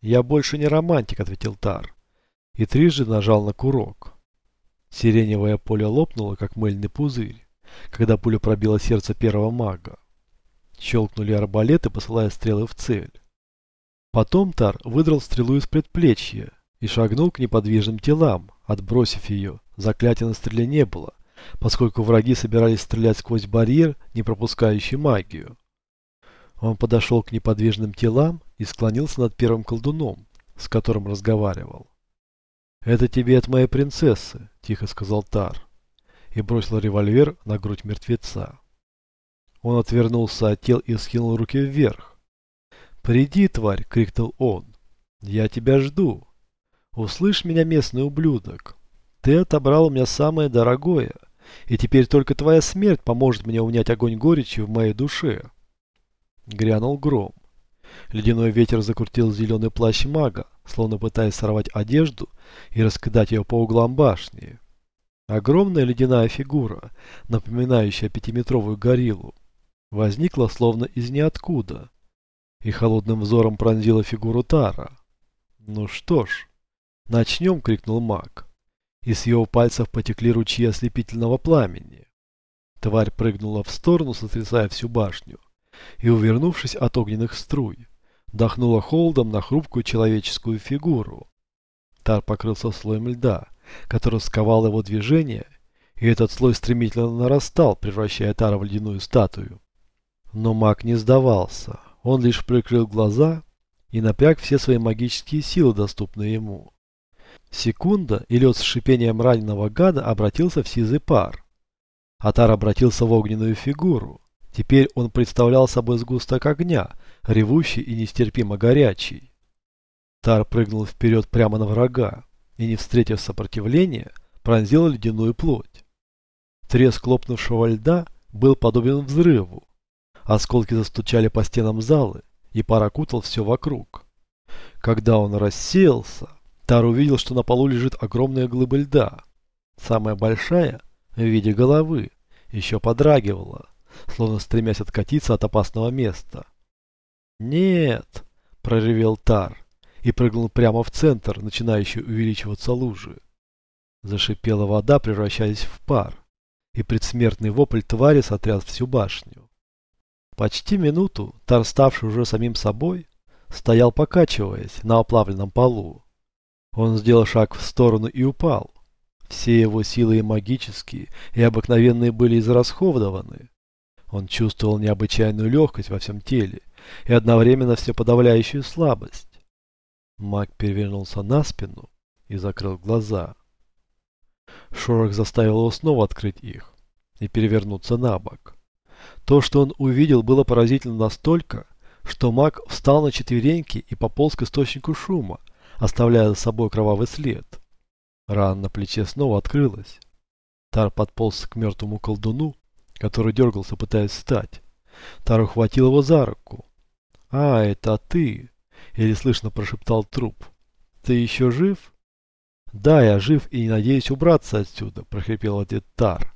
«Я больше не романтик», — ответил Тар. И трижды нажал на курок. Сиреневое поле лопнуло, как мыльный пузырь, когда пуля пробила сердце первого мага. Щелкнули арбалеты, посылая стрелы в цель. Потом Тар выдрал стрелу из предплечья и шагнул к неподвижным телам, отбросив ее. Заклятия на стреле не было, поскольку враги собирались стрелять сквозь барьер, не пропускающий магию. Он подошел к неподвижным телам и склонился над первым колдуном, с которым разговаривал. «Это тебе от моей принцессы», – тихо сказал Тар, и бросил револьвер на грудь мертвеца. Он отвернулся от тел и скинул руки вверх. «Приди, тварь!» – крикнул он. «Я тебя жду! Услышь меня, местный ублюдок! Ты отобрал у меня самое дорогое, и теперь только твоя смерть поможет мне унять огонь горечи в моей душе!» Грянул гром. Ледяной ветер закрутил зеленый плащ мага, словно пытаясь сорвать одежду и раскидать ее по углам башни. Огромная ледяная фигура, напоминающая пятиметровую гориллу, возникла словно из ниоткуда и холодным взором пронзила фигуру Тара. «Ну что ж, начнем!» — крикнул маг, и с его пальцев потекли ручьи ослепительного пламени. Тварь прыгнула в сторону, сотрясая всю башню, и, увернувшись от огненных струй, дохнула холодом на хрупкую человеческую фигуру. Тар покрылся слоем льда, который сковал его движение, и этот слой стремительно нарастал, превращая Тара в ледяную статую. Но маг не сдавался, он лишь прикрыл глаза и напряг все свои магические силы, доступные ему. Секунда, и лед с шипением раненого гада обратился в сизый пар. Атар обратился в огненную фигуру. Теперь он представлял собой сгусток огня, ревущий и нестерпимо горячий. Тар прыгнул вперед прямо на врага и, не встретив сопротивления, пронзил ледяную плоть. Треск лопнувшего льда был подобен взрыву. Осколки застучали по стенам залы, и пар окутал все вокруг. Когда он рассеялся, Тар увидел, что на полу лежит огромная глыба льда. Самая большая, в виде головы, еще подрагивала словно стремясь откатиться от опасного места. «Нет!» – проревел Тар и прыгнул прямо в центр, начинающий увеличиваться лужи. Зашипела вода, превращаясь в пар, и предсмертный вопль твари сотряс всю башню. Почти минуту Тар, ставший уже самим собой, стоял покачиваясь на оплавленном полу. Он сделал шаг в сторону и упал. Все его силы и магические, и обыкновенные были израсходованы. Он чувствовал необычайную легкость во всем теле и одновременно всеподавляющую слабость. Маг перевернулся на спину и закрыл глаза. Шорох заставил его снова открыть их и перевернуться на бок. То, что он увидел, было поразительно настолько, что маг встал на четвереньки и пополз к источнику шума, оставляя за собой кровавый след. Рана на плече снова открылась. Тар подполз к мертвому колдуну который дергался, пытаясь встать. Тару хватил его за руку. «А, это ты!» — еле слышно прошептал труп. «Ты еще жив?» «Да, я жив и не надеюсь убраться отсюда», — прохрипел отец Тар.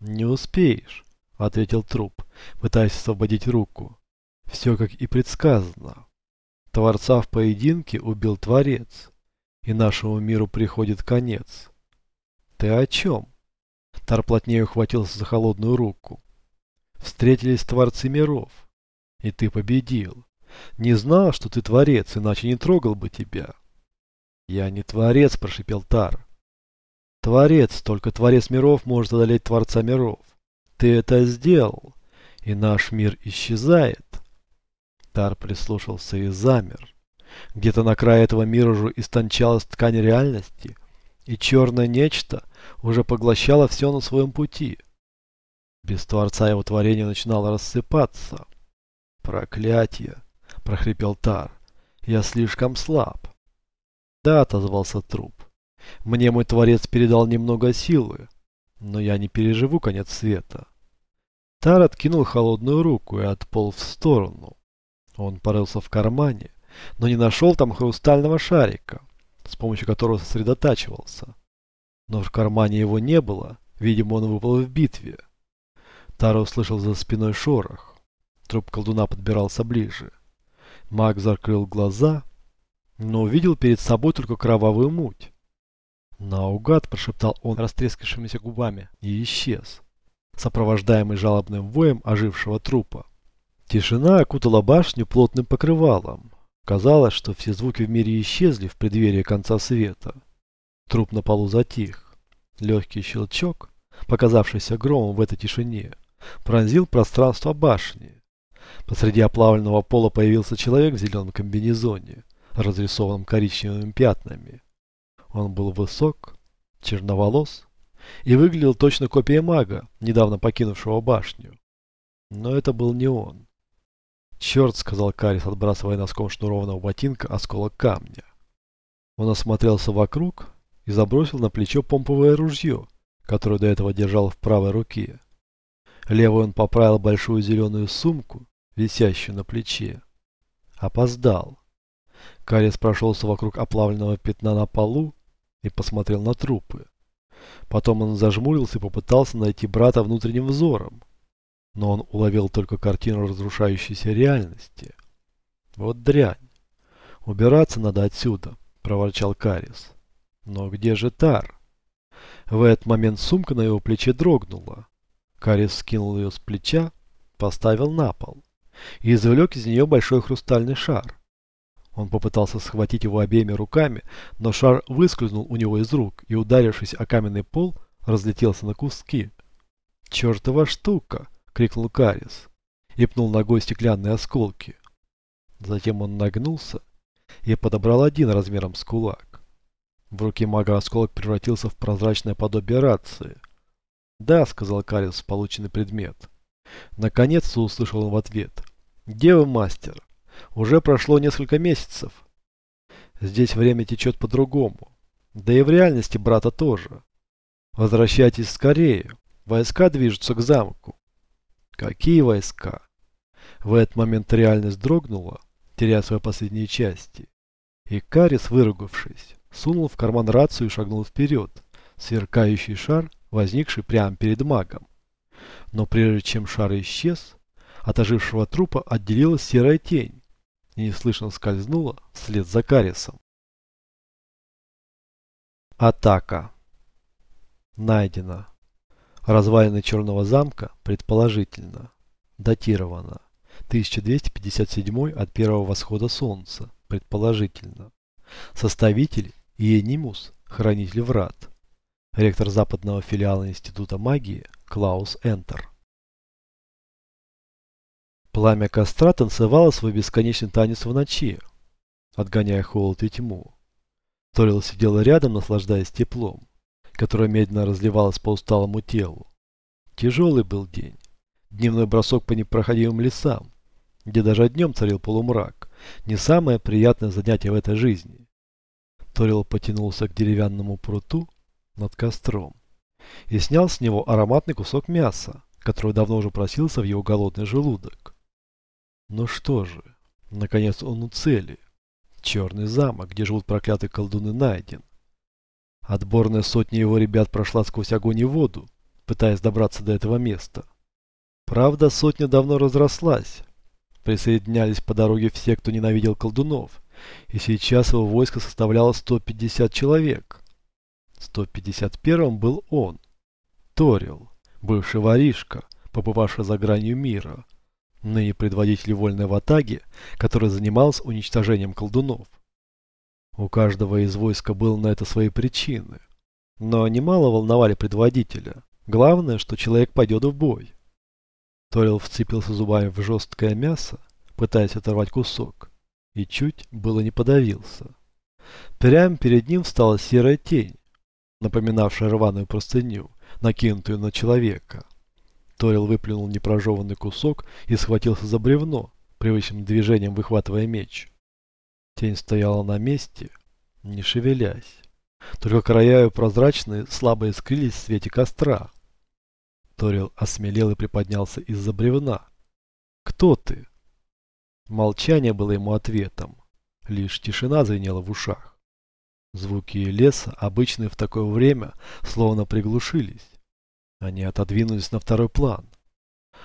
«Не успеешь», — ответил труп, пытаясь освободить руку. «Все как и предсказано. Творца в поединке убил Творец, и нашему миру приходит конец». «Ты о чем?» Тар плотнее ухватился за холодную руку. Встретились творцы миров, и ты победил. Не знал, что ты творец, иначе не трогал бы тебя. Я не творец, прошипел Тар. Творец, только творец миров может одолеть творца миров. Ты это сделал, и наш мир исчезает. Тар прислушался и замер. Где-то на крае этого мира уже истончалась ткань реальности, и черное нечто уже поглощало все на своем пути. Без Творца его творение начинало рассыпаться. «Проклятие!» – прохрипел Тар. «Я слишком слаб». «Да», – отозвался труп. «Мне мой Творец передал немного силы, но я не переживу конец света». Тар откинул холодную руку и отполз в сторону. Он порылся в кармане, но не нашел там хрустального шарика, с помощью которого сосредотачивался но в кармане его не было, видимо, он выпал в битве. Таро услышал за спиной шорох. Труп колдуна подбирался ближе. Маг закрыл глаза но увидел перед собой только кровавую муть. «Наугад!» – прошептал он растрескавшимися губами и исчез, сопровождаемый жалобным воем ожившего трупа. Тишина окутала башню плотным покрывалом. Казалось, что все звуки в мире исчезли в преддверии конца света. Труп на полу затих. Легкий щелчок, показавшийся громом в этой тишине, пронзил пространство башни. Посреди оплавленного пола появился человек в зеленом комбинезоне, разрисованном коричневыми пятнами. Он был высок, черноволос и выглядел точно копией мага, недавно покинувшего башню. Но это был не он. «Черт!» — сказал Карис, отбрасывая носком шнурованного ботинка осколок камня. Он осмотрелся вокруг и забросил на плечо помповое ружье, которое до этого держал в правой руке. Левой он поправил большую зеленую сумку, висящую на плече. Опоздал. Карис прошелся вокруг оплавленного пятна на полу и посмотрел на трупы. Потом он зажмурился и попытался найти брата внутренним взором. Но он уловил только картину разрушающейся реальности. Вот дрянь. Убираться надо отсюда, проворчал Карис. Но где же Тар? В этот момент сумка на его плече дрогнула. Карис скинул ее с плеча, поставил на пол и извлек из нее большой хрустальный шар. Он попытался схватить его обеими руками, но шар выскользнул у него из рук и, ударившись о каменный пол, разлетелся на куски. «Чертова штука!» — крикнул Карис и пнул ногой стеклянные осколки. Затем он нагнулся и подобрал один размером с кулак. В руке мага осколок превратился в прозрачное подобие рации. «Да», — сказал Карис, полученный предмет. Наконец-то услышал он в ответ. «Где вы, мастер? Уже прошло несколько месяцев. Здесь время течет по-другому. Да и в реальности брата тоже. Возвращайтесь скорее. Войска движутся к замку. Какие войска? В этот момент реальность дрогнула, теряя свои последние части. И Карис, выругавшись, сунул в карман рацию и шагнул вперед, сверкающий шар, возникший прямо перед магом. Но прежде чем шар исчез, от ожившего трупа отделилась серая тень и неслышно скользнула вслед за Карисом. Атака. Найдено. Развалины Черного замка, предположительно. Датировано. 1257 от первого восхода солнца, предположительно. Составитель Иенимус, хранитель врат. Ректор западного филиала Института магии Клаус Энтер. Пламя костра танцевало свой бесконечный танец в ночи, отгоняя холод и тьму. Торил сидел рядом, наслаждаясь теплом которая медленно разливалась по усталому телу. Тяжелый был день. Дневной бросок по непроходимым лесам, где даже днем царил полумрак. Не самое приятное занятие в этой жизни. Торил потянулся к деревянному пруту над костром и снял с него ароматный кусок мяса, который давно уже просился в его голодный желудок. Ну что же, наконец он у цели. Черный замок, где живут проклятые колдуны, найден. Отборная сотня его ребят прошла сквозь огонь и воду, пытаясь добраться до этого места. Правда, сотня давно разрослась. Присоединялись по дороге все, кто ненавидел колдунов, и сейчас его войско составляло 150 человек. 151-м был он, Торил, бывший воришка, побывавший за гранью мира, ныне предводитель вольной ватаги, который занимался уничтожением колдунов. У каждого из войска было на это свои причины. Но немало волновали предводителя. Главное, что человек пойдет в бой. Торил вцепился зубами в жесткое мясо, пытаясь оторвать кусок, и чуть было не подавился. Прямо перед ним встала серая тень, напоминавшая рваную простыню, накинутую на человека. Торил выплюнул непрожеванный кусок и схватился за бревно, привычным движением выхватывая меч. Тень стояла на месте, не шевелясь. Только края ее прозрачные, слабо искрились в свете костра. Торил осмелел и приподнялся из-за бревна. «Кто ты?» Молчание было ему ответом. Лишь тишина звенела в ушах. Звуки леса, обычные в такое время, словно приглушились. Они отодвинулись на второй план.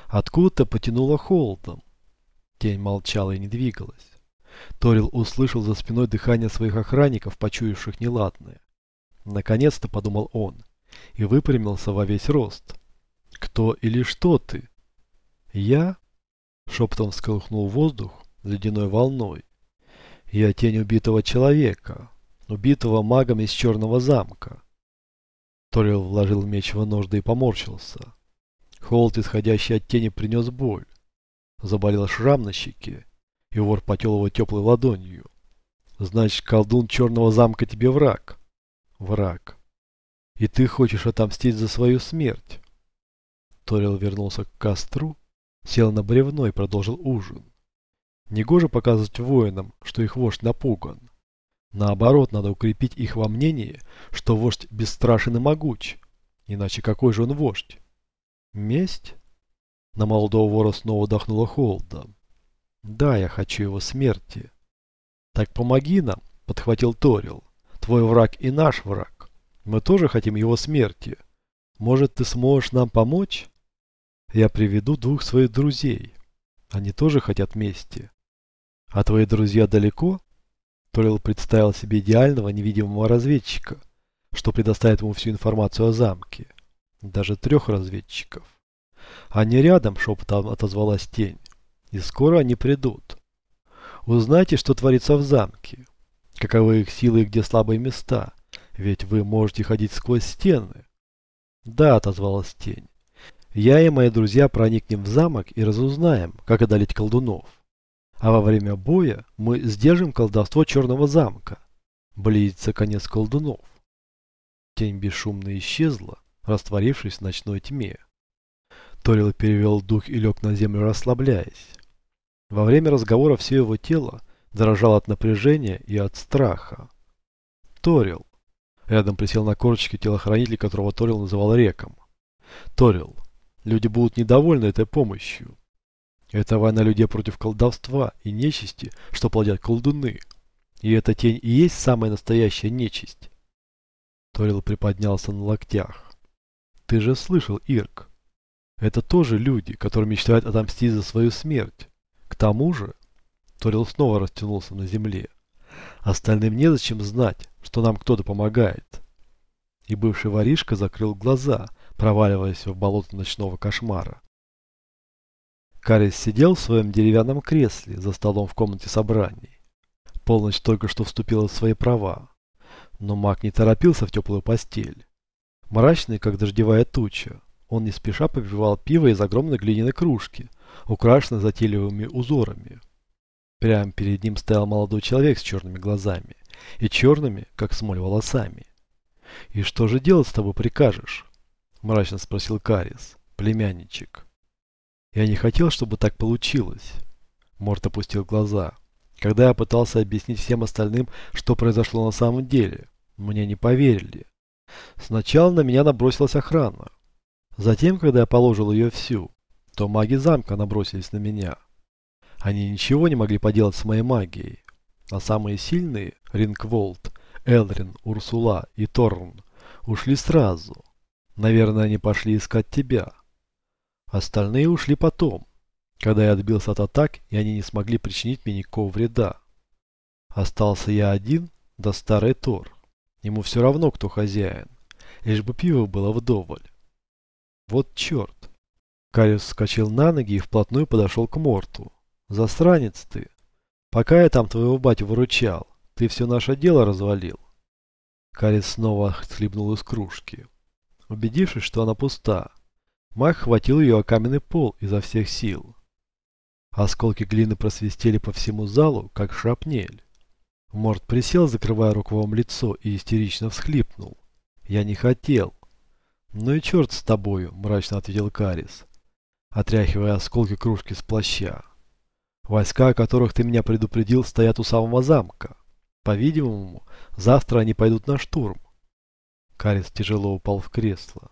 Откуда-то потянуло холодом. Тень молчала и не двигалась. Торил услышал за спиной дыхание своих охранников, почуявших неладное. Наконец-то, подумал он, и выпрямился во весь рост. «Кто или что ты?» «Я?» — шепотом всколыхнул воздух ледяной волной. «Я тень убитого человека, убитого магом из Черного замка». Торил вложил меч в ножды и поморщился. Холод, исходящий от тени, принес боль. Заболел шрам на щеке, и вор потел его теплой ладонью. «Значит, колдун Черного замка тебе враг?» «Враг. И ты хочешь отомстить за свою смерть?» Торил вернулся к костру, сел на бревно и продолжил ужин. Негоже показывать воинам, что их вождь напуган. Наоборот, надо укрепить их во мнении, что вождь бесстрашен и могуч. Иначе какой же он вождь? Месть? На молодого вора снова дохнуло холодом. Да, я хочу его смерти. Так помоги нам, подхватил Торил. Твой враг и наш враг. Мы тоже хотим его смерти. Может, ты сможешь нам помочь? Я приведу двух своих друзей. Они тоже хотят мести. А твои друзья далеко? Торил представил себе идеального невидимого разведчика, что предоставит ему всю информацию о замке. Даже трех разведчиков. Они рядом, шепотом отозвалась тень. И скоро они придут. Узнайте, что творится в замке. Каковы их силы и где слабые места. Ведь вы можете ходить сквозь стены. Да, отозвалась тень. Я и мои друзья проникнем в замок и разузнаем, как одолеть колдунов. А во время боя мы сдержим колдовство Черного замка. Близится конец колдунов. Тень бесшумно исчезла, растворившись в ночной тьме. Торил перевел дух и лег на землю, расслабляясь. Во время разговора все его тело дрожало от напряжения и от страха. Торил. Рядом присел на корточки телохранитель, которого Торил называл Реком. Торил. Люди будут недовольны этой помощью. Это война людей против колдовства и нечисти, что плодят колдуны. И эта тень и есть самая настоящая нечисть. Торил приподнялся на локтях. Ты же слышал, Ирк. Это тоже люди, которые мечтают отомстить за свою смерть. К тому же, Торил снова растянулся на земле. Остальным незачем знать, что нам кто-то помогает. И бывший воришка закрыл глаза, проваливаясь в болото ночного кошмара. Карис сидел в своем деревянном кресле за столом в комнате собраний. Полночь только что вступила в свои права. Но маг не торопился в теплую постель. Мрачный, как дождевая туча, он не спеша попивал пиво из огромной глиняной кружки, украшенной затейливыми узорами. Прямо перед ним стоял молодой человек с черными глазами и черными, как смоль, волосами. «И что же делать с тобой прикажешь?» – мрачно спросил Карис, племянничек. «Я не хотел, чтобы так получилось». Морт опустил глаза. Когда я пытался объяснить всем остальным, что произошло на самом деле, мне не поверили. Сначала на меня набросилась охрана. Затем, когда я положил ее всю, то маги замка набросились на меня. Они ничего не могли поделать с моей магией. А самые сильные, Рингволд, Элрин, Урсула и Торн, ушли сразу. Наверное, они пошли искать тебя. Остальные ушли потом, когда я отбился от атак, и они не смогли причинить мне никакого вреда. Остался я один, да старый Тор. Ему все равно, кто хозяин, лишь бы пиво было вдоволь. Вот черт. Кариус вскочил на ноги и вплотную подошел к Морту. Засранец ты. Пока я там твоего батю выручал, ты все наше дело развалил. Карис снова хлебнул из кружки. Убедившись, что она пуста, маг хватил ее о каменный пол изо всех сил. Осколки глины просвистели по всему залу, как шрапнель. Морт присел, закрывая рукавом лицо, и истерично всхлипнул. «Я не хотел. «Ну и черт с тобою», – мрачно ответил Карис, отряхивая осколки кружки с плаща. «Войска, о которых ты меня предупредил, стоят у самого замка. По-видимому, завтра они пойдут на штурм». Карис тяжело упал в кресло.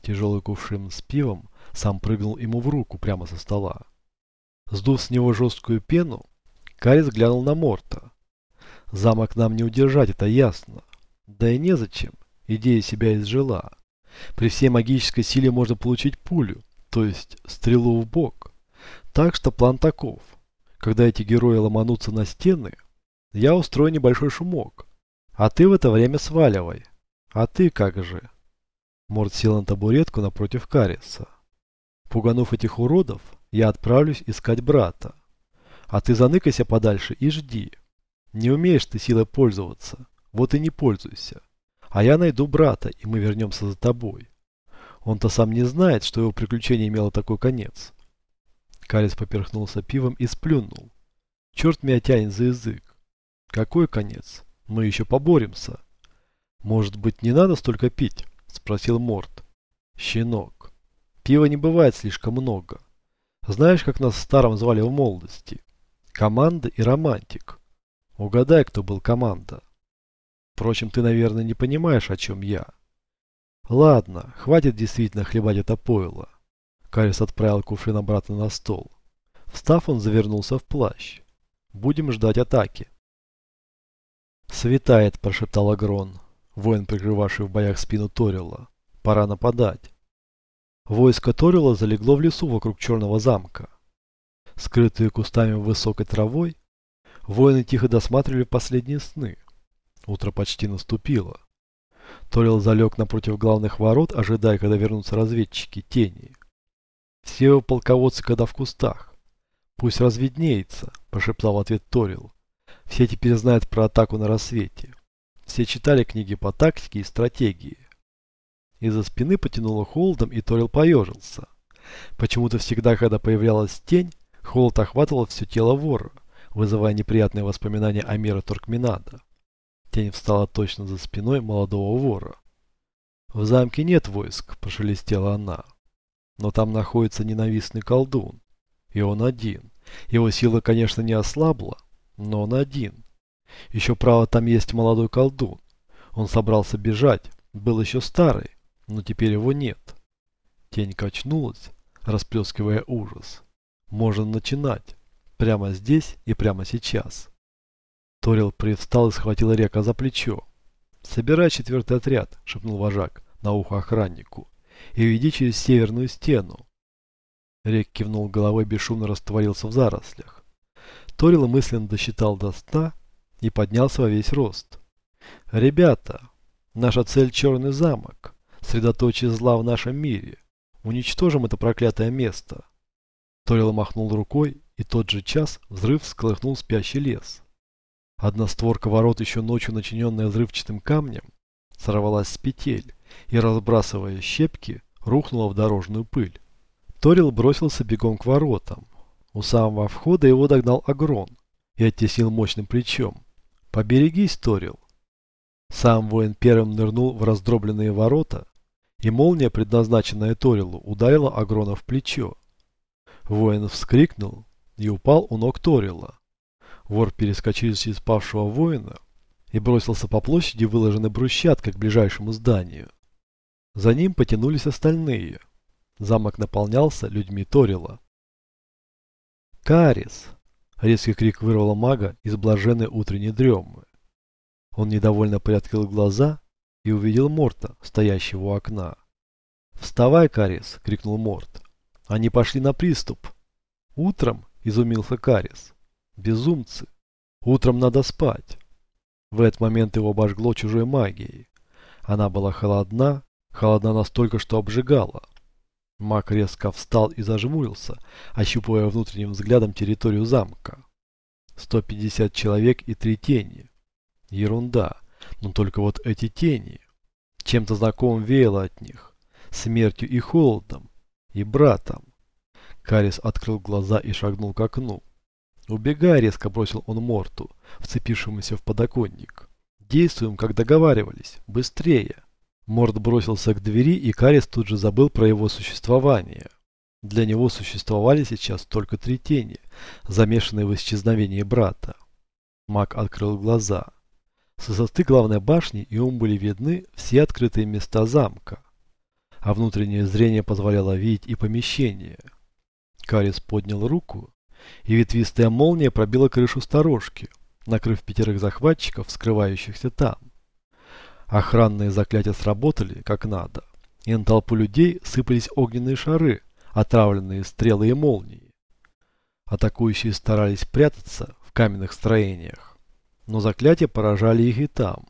Тяжелый кувшин с пивом сам прыгнул ему в руку прямо со стола. Сдув с него жесткую пену, Карис глянул на Морта. «Замок нам не удержать, это ясно. Да и незачем, идея себя изжила». При всей магической силе можно получить пулю, то есть стрелу в бок. Так что план таков. Когда эти герои ломанутся на стены, я устрою небольшой шумок. А ты в это время сваливай. А ты как же? Морд сел на табуретку напротив Кариса. Пуганув этих уродов, я отправлюсь искать брата. А ты заныкайся подальше и жди. Не умеешь ты силой пользоваться, вот и не пользуйся. А я найду брата, и мы вернемся за тобой. Он-то сам не знает, что его приключение имело такой конец. Карис поперхнулся пивом и сплюнул. Черт меня тянет за язык. Какой конец? Мы еще поборемся. Может быть, не надо столько пить? Спросил Морт. Щенок. Пива не бывает слишком много. Знаешь, как нас старом звали в молодости? Команда и романтик. Угадай, кто был команда. Впрочем, ты, наверное, не понимаешь, о чем я. Ладно, хватит действительно хлебать это пойло. Карис отправил кувшин обратно на стол. Встав, он завернулся в плащ. Будем ждать атаки. «Светает», – прошептал Агрон, воин, прикрывавший в боях спину Торила. «Пора нападать». Войско Торила залегло в лесу вокруг Черного замка. Скрытые кустами высокой травой, воины тихо досматривали последние сны. Утро почти наступило. Торил залег напротив главных ворот, ожидая, когда вернутся разведчики тени. Его полководцы когда в кустах. Пусть разведнеется, прошептал в ответ Торил. Все теперь знают про атаку на рассвете. Все читали книги по тактике и стратегии. Из-за спины потянуло холодом, и Торил поежился. Почему-то всегда, когда появлялась тень, холод охватывал все тело вора, вызывая неприятные воспоминания о мире Туркменада. Тень встала точно за спиной молодого вора. «В замке нет войск», – прошелестела она. «Но там находится ненавистный колдун. И он один. Его сила, конечно, не ослабла, но он один. Еще право там есть молодой колдун. Он собрался бежать, был еще старый, но теперь его нет. Тень качнулась, расплескивая ужас. Можно начинать. Прямо здесь и прямо сейчас. Торил привстал и схватил Река за плечо. «Собирай четвертый отряд», — шепнул вожак на ухо охраннику, «и веди через северную стену». Рек кивнул головой, бесшумно растворился в зарослях. Торил мысленно досчитал до ста и поднялся во весь рост. «Ребята, наша цель Черный замок, средоточие зла в нашем мире. Уничтожим это проклятое место». Торил махнул рукой, и тот же час взрыв всколыхнул спящий лес. Одна створка ворот, еще ночью начиненная взрывчатым камнем, сорвалась с петель и, разбрасывая щепки, рухнула в дорожную пыль. Торил бросился бегом к воротам, у самого входа его догнал Агрон и оттеснил мощным плечом. «Поберегись, Торил!» Сам воин первым нырнул в раздробленные ворота, и молния, предназначенная Торилу, ударила Агрона в плечо. Воин вскрикнул и упал у ног Торила. Вор перескочил через павшего воина и бросился по площади, выложенной брусчаткой к ближайшему зданию. За ним потянулись остальные. Замок наполнялся людьми Торила. «Карис!» — резкий крик вырвал мага из блаженной утренней дремы. Он недовольно приоткрыл глаза и увидел Морта, стоящего у окна. «Вставай, Карис!» — крикнул Морт. «Они пошли на приступ!» «Утром?» — изумился Карис. «Безумцы! Утром надо спать!» В этот момент его обожгло чужой магией. Она была холодна, холодна настолько, что обжигала. Маг резко встал и зажмурился, ощупывая внутренним взглядом территорию замка. 150 человек и три тени. Ерунда, но только вот эти тени. Чем-то знакомым веяло от них. Смертью и холодом. И братом. Карис открыл глаза и шагнул к окну. «Убегай!» – резко бросил он Морту, вцепившемуся в подоконник. «Действуем, как договаривались. Быстрее!» Морд бросился к двери, и Карис тут же забыл про его существование. Для него существовали сейчас только три тени, замешанные в исчезновении брата. Маг открыл глаза. С высоты главной башни ему были видны все открытые места замка, а внутреннее зрение позволяло видеть и помещение. Карис поднял руку, и ветвистая молния пробила крышу сторожки, накрыв пятерых захватчиков, скрывающихся там. Охранные заклятия сработали как надо, и на толпу людей сыпались огненные шары, отравленные стрелы и молнии. Атакующие старались прятаться в каменных строениях, но заклятия поражали их и там.